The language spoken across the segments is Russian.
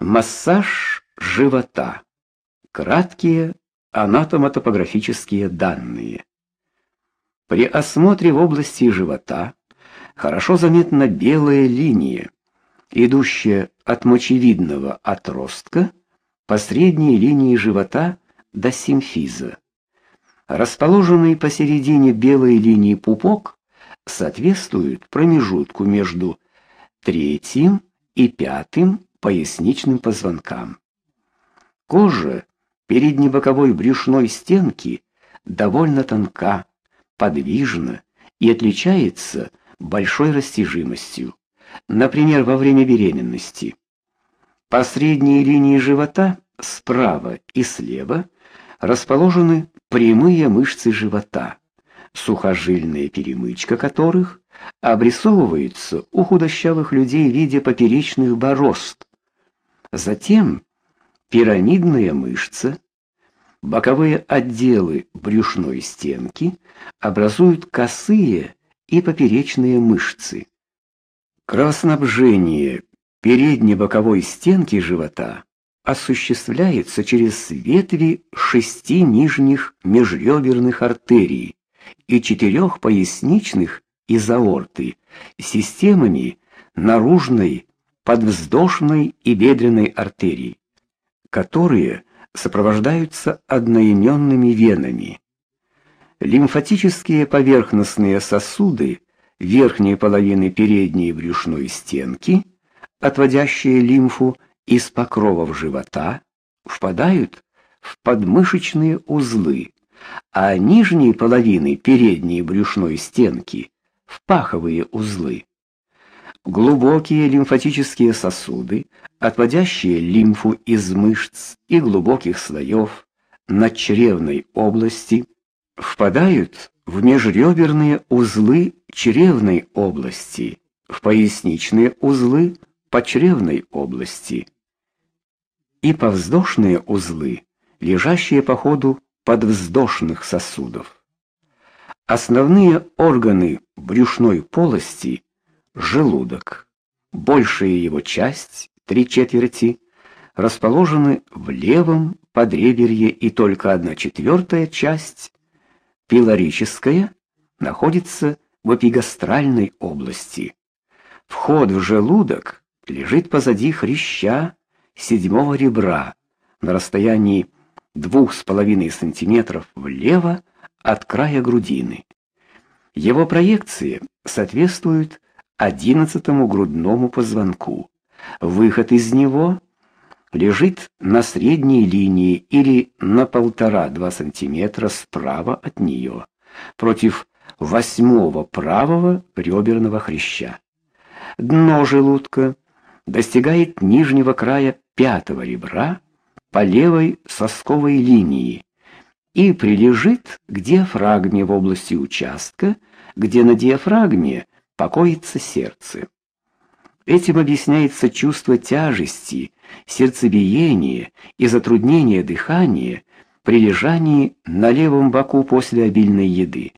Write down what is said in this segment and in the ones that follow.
Массаж живота. Краткие анатомотопографические данные. При осмотре в области живота хорошо заметна белая линия, идущая от мочевидного отростка по средней линии живота до симфиза. Расположенный посередине белой линии пупок соответствует промежутку между третьим и пятым поясничным позвонкам. Кожа переднебоковой брюшной стенки довольно тонка, подвижна и отличается большой растяжимостью. Например, во время беременности. По средней линии живота справа и слева расположены прямые мышцы живота, сухожильная перемычка которых обрисовывается у худощавых людей в виде поперечных борозд. Затем пирамидная мышца, боковые отделы брюшной стенки образуют косые и поперечные мышцы. Кровоснабжение передней боковой стенки живота осуществляется через ветви шести нижних межреберных артерий и четырех поясничных из аорты системами наружной, подвздошной и бедренной артерий, которые сопровождаются одноименными венами. Лимфатические поверхностные сосуды верхней половины передней брюшной стенки, отводящие лимфу из покровов живота, впадают в подмышечные узлы, а нижние половины передней брюшной стенки в паховые узлы. Глубокие лимфатические сосуды, отводящие лимфу из мышц и глубоких слоев надчревной области, впадают в межреберные узлы чревной области, в поясничные узлы подчревной области и повздошные узлы, лежащие по ходу подвздошных сосудов. Основные органы брюшной полости желудок. Большая его часть, три четверти, расположены в левом подреберье и только одна четвертая часть, пилорическая, находится в эпигастральной области. Вход в желудок лежит позади хряща седьмого ребра на расстоянии двух с половиной сантиметров влево от края грудины. Его проекции соответствуют одиннадцатому грудному позвонку. Выход из него лежит на средней линии или на полтора-два сантиметра справа от нее, против восьмого правого реберного хряща. Дно желудка достигает нижнего края пятого ребра по левой сосковой линии и прилежит к диафрагме в области участка, где на диафрагме покоится сердце. Этим объясняется чувство тяжести, сердцебиения и затруднения дыхания при лежании на левом боку после обильной еды,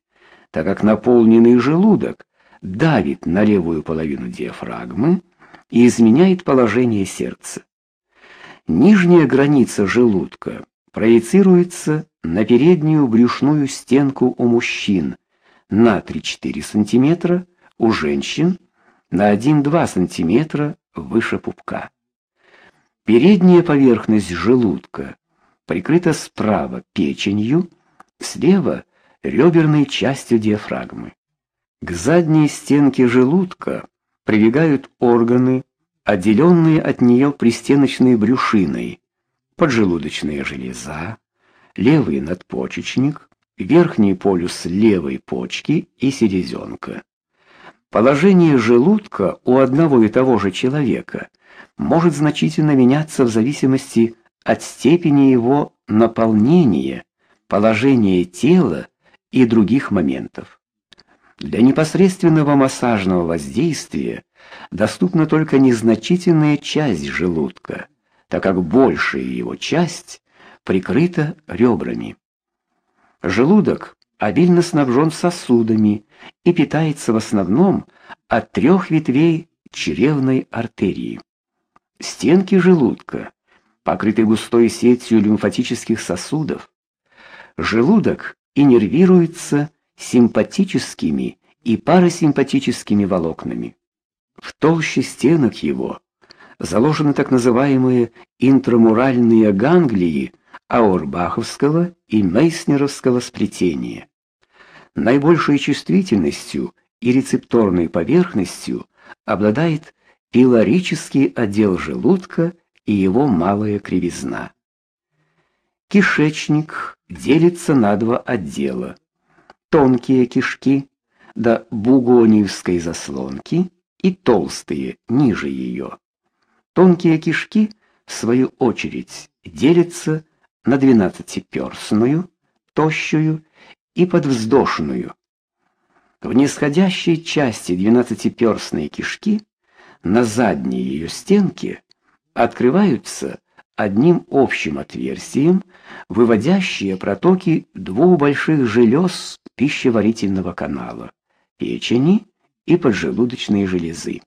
так как наполненный желудок давит на левую половину диафрагмы и изменяет положение сердца. Нижняя граница желудка проецируется на переднюю брюшную стенку у мужчин на 3-4 см, у женщин на 1-2 см выше пупка. Передняя поверхность желудка прикрыта справа печенью, слева реберной частью диафрагмы. К задней стенке желудка прилегают органы, отделенные от нее пристеночной брюшиной, поджелудочная железа, левый надпочечник, верхний полюс левой почки и селезенка. Положение желудка у одного и того же человека может значительно меняться в зависимости от степени его наполнения, положения тела и других моментов. Для непосредственного массажного воздействия доступна только незначительная часть желудка, так как большая его часть прикрыта ребрами. Желудок обильно снабжен сосудами и питается в основном от трех ветвей чревной артерии. Стенки желудка покрыты густой сетью лимфатических сосудов. Желудок иннервируется симпатическими и парасимпатическими волокнами. В толще стенок его заложены так называемые интрамуральные ганглии аурбаховского и мейснеровского сплетения. Наибольшей чувствительностью и рецепторной поверхностью обладает пилорический отдел желудка и его малая кривизна. Кишечник делится на два отдела: тонкие кишки до бугониевской заслонки и толстые ниже ее. Тонкие кишки в свою очередь делятся на двенадцатиперстную, тощую и подвздошную. В нисходящей части двенадцатиперстной кишки на задней ее стенке открываются одним общим отверстием, выводящие протоки двух больших желез пищеварительного канала печени и поджелудочной железы.